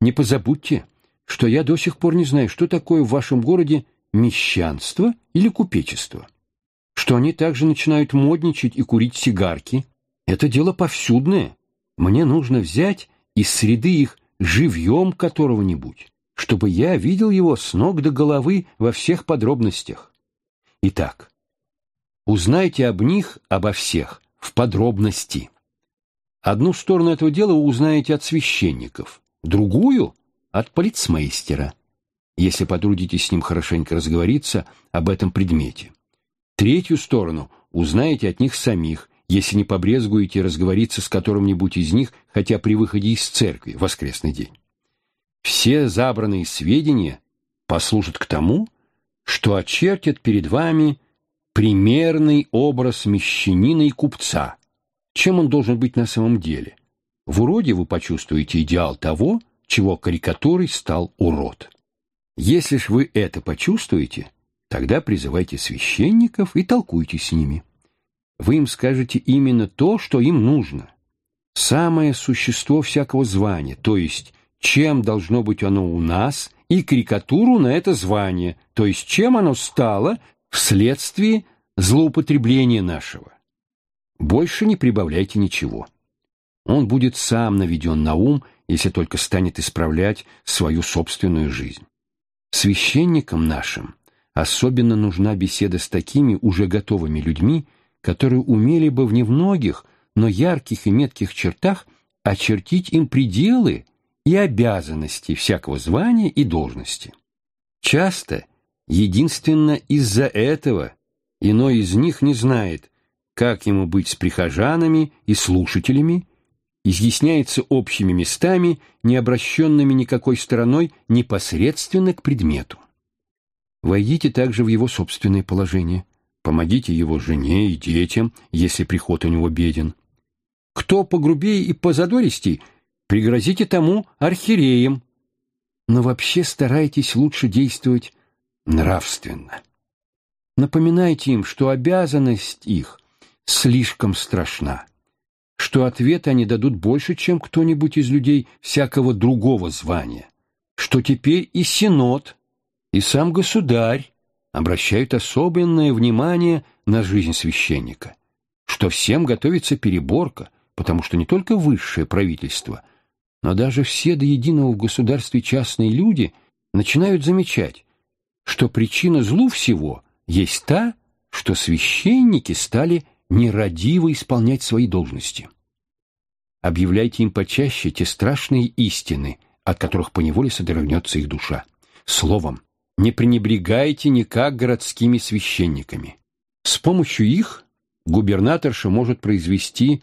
Не позабудьте, что я до сих пор не знаю, что такое в вашем городе мещанство или купечество. Что они также начинают модничать и курить сигарки. Это дело повсюдное. Мне нужно взять из среды их живьем которого-нибудь, чтобы я видел его с ног до головы во всех подробностях. Итак, узнайте об них, обо всех, в подробности. Одну сторону этого дела вы узнаете от священников, другую — от полицмейстера, если потрудитесь с ним хорошенько разговориться об этом предмете. Третью сторону узнаете от них самих, если не побрезгуете разговориться с которым-нибудь из них, хотя при выходе из церкви в воскресный день. Все забранные сведения послужат к тому, что очертят перед вами примерный образ мещанина и купца. Чем он должен быть на самом деле? В уроде вы почувствуете идеал того, чего карикатурой стал урод. Если ж вы это почувствуете, тогда призывайте священников и толкуйте с ними. Вы им скажете именно то, что им нужно. Самое существо всякого звания, то есть чем должно быть оно у нас, и карикатуру на это звание, то есть чем оно стало вследствие злоупотребления нашего. Больше не прибавляйте ничего. Он будет сам наведен на ум, если только станет исправлять свою собственную жизнь. Священникам нашим особенно нужна беседа с такими уже готовыми людьми, которые умели бы в немногих, но ярких и метких чертах очертить им пределы и обязанности всякого звания и должности. Часто, единственно из-за этого, иной из них не знает, как ему быть с прихожанами и слушателями, изъясняется общими местами, не обращенными никакой стороной непосредственно к предмету. Войдите также в его собственное положение, помогите его жене и детям, если приход у него беден. Кто погрубее и позадористей, пригрозите тому архиереем, но вообще старайтесь лучше действовать нравственно. Напоминайте им, что обязанность их слишком страшна, что ответ они дадут больше, чем кто-нибудь из людей всякого другого звания, что теперь и Синод, и сам государь обращают особенное внимание на жизнь священника, что всем готовится переборка, потому что не только высшее правительство, но даже все до единого в государстве частные люди начинают замечать, что причина злу всего есть та, что священники стали нерадиво исполнять свои должности. Объявляйте им почаще те страшные истины, от которых поневоле содрогнется их душа. Словом, не пренебрегайте никак городскими священниками. С помощью их губернаторша может произвести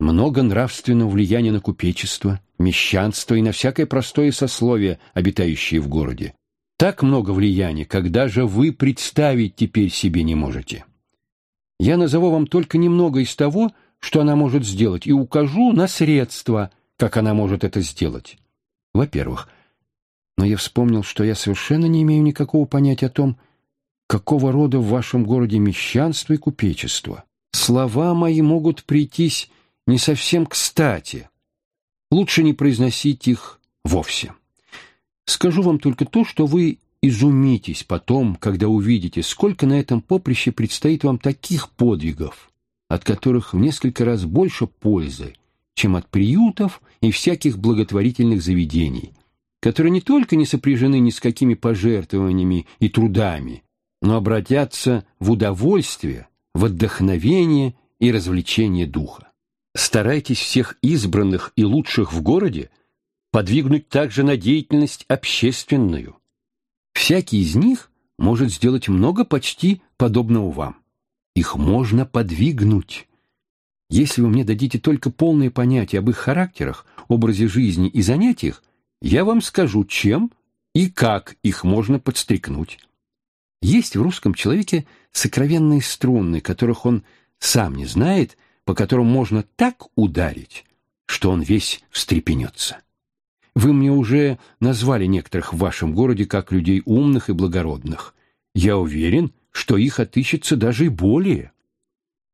много нравственного влияния на купечество, мещанство и на всякое простое сословие, обитающее в городе. Так много влияния, когда же вы представить теперь себе не можете. Я назову вам только немного из того, что она может сделать, и укажу на средства, как она может это сделать. Во-первых, но я вспомнил, что я совершенно не имею никакого понятия о том, какого рода в вашем городе мещанство и купечество. Слова мои могут прийтись не совсем кстати. Лучше не произносить их вовсе. Скажу вам только то, что вы изумитесь потом, когда увидите, сколько на этом поприще предстоит вам таких подвигов, от которых в несколько раз больше пользы, чем от приютов и всяких благотворительных заведений, которые не только не сопряжены ни с какими пожертвованиями и трудами, но обратятся в удовольствие, в вдохновение и развлечение духа. Старайтесь всех избранных и лучших в городе подвигнуть также на деятельность общественную. Всякий из них может сделать много почти подобного вам. Их можно подвигнуть. Если вы мне дадите только полное понятие об их характерах, образе жизни и занятиях, я вам скажу, чем и как их можно подстрекнуть. Есть в русском человеке сокровенные струны, которых он сам не знает, по которым можно так ударить, что он весь встрепенется. Вы мне уже назвали некоторых в вашем городе как людей умных и благородных. Я уверен, что их отыщется даже и более.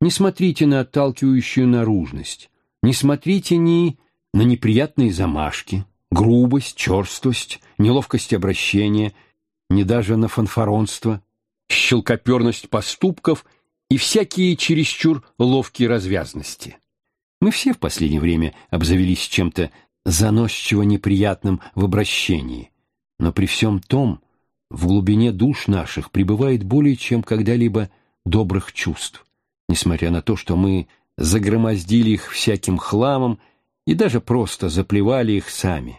Не смотрите на отталкивающую наружность, не смотрите ни на неприятные замашки, грубость, черствость, неловкость обращения, ни даже на фанфаронство, щелкоперность поступков и всякие чересчур ловкие развязности. Мы все в последнее время обзавелись чем-то заносчиво неприятным в обращении, но при всем том в глубине душ наших пребывает более чем когда-либо добрых чувств, несмотря на то, что мы загромоздили их всяким хламом и даже просто заплевали их сами.